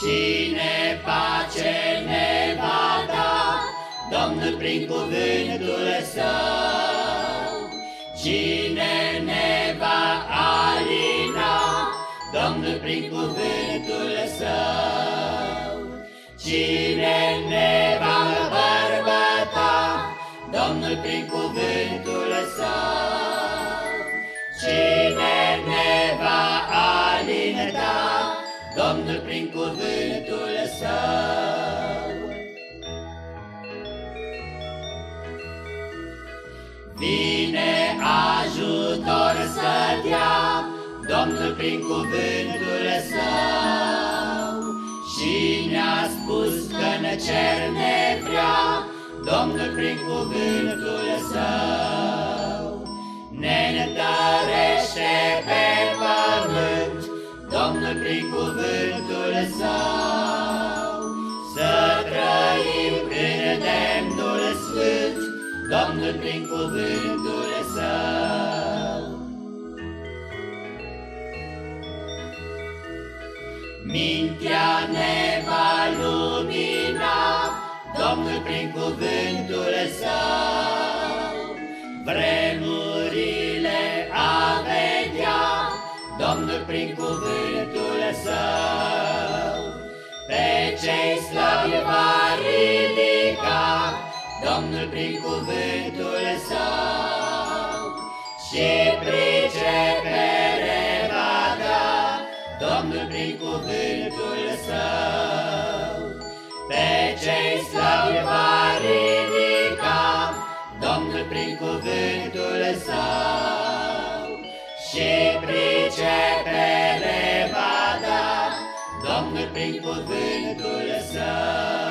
Cine pace ne va da, Domnul prin cuvântul său. Cine ne va alina, Domnul prin cuvântul său. Cine ne va bărbăta, Domnul prin cuvântul său. Ajutor să dea Domnul prin cuvântul său. Și ne-a spus că în cer ne vrea Domnul prin cuvântul său. Ne întărește pe Domnul prin cuvântul său, Să trăim în demnul sfânt, Domnul prin cuvântul său. Mintea ne va lumina, Domnul prin cuvântul său, Vremurile a vedea, Domnul prin cuvântul său. Pe cei slabi va ridica, Domnul prin cuvântul său. Și pricepere va da, Domnul prin cuvântul său. Pe cei slabi va ridica, Domnul prin cuvântul său. Și pricepere va da, Domnul prin cuvântul său.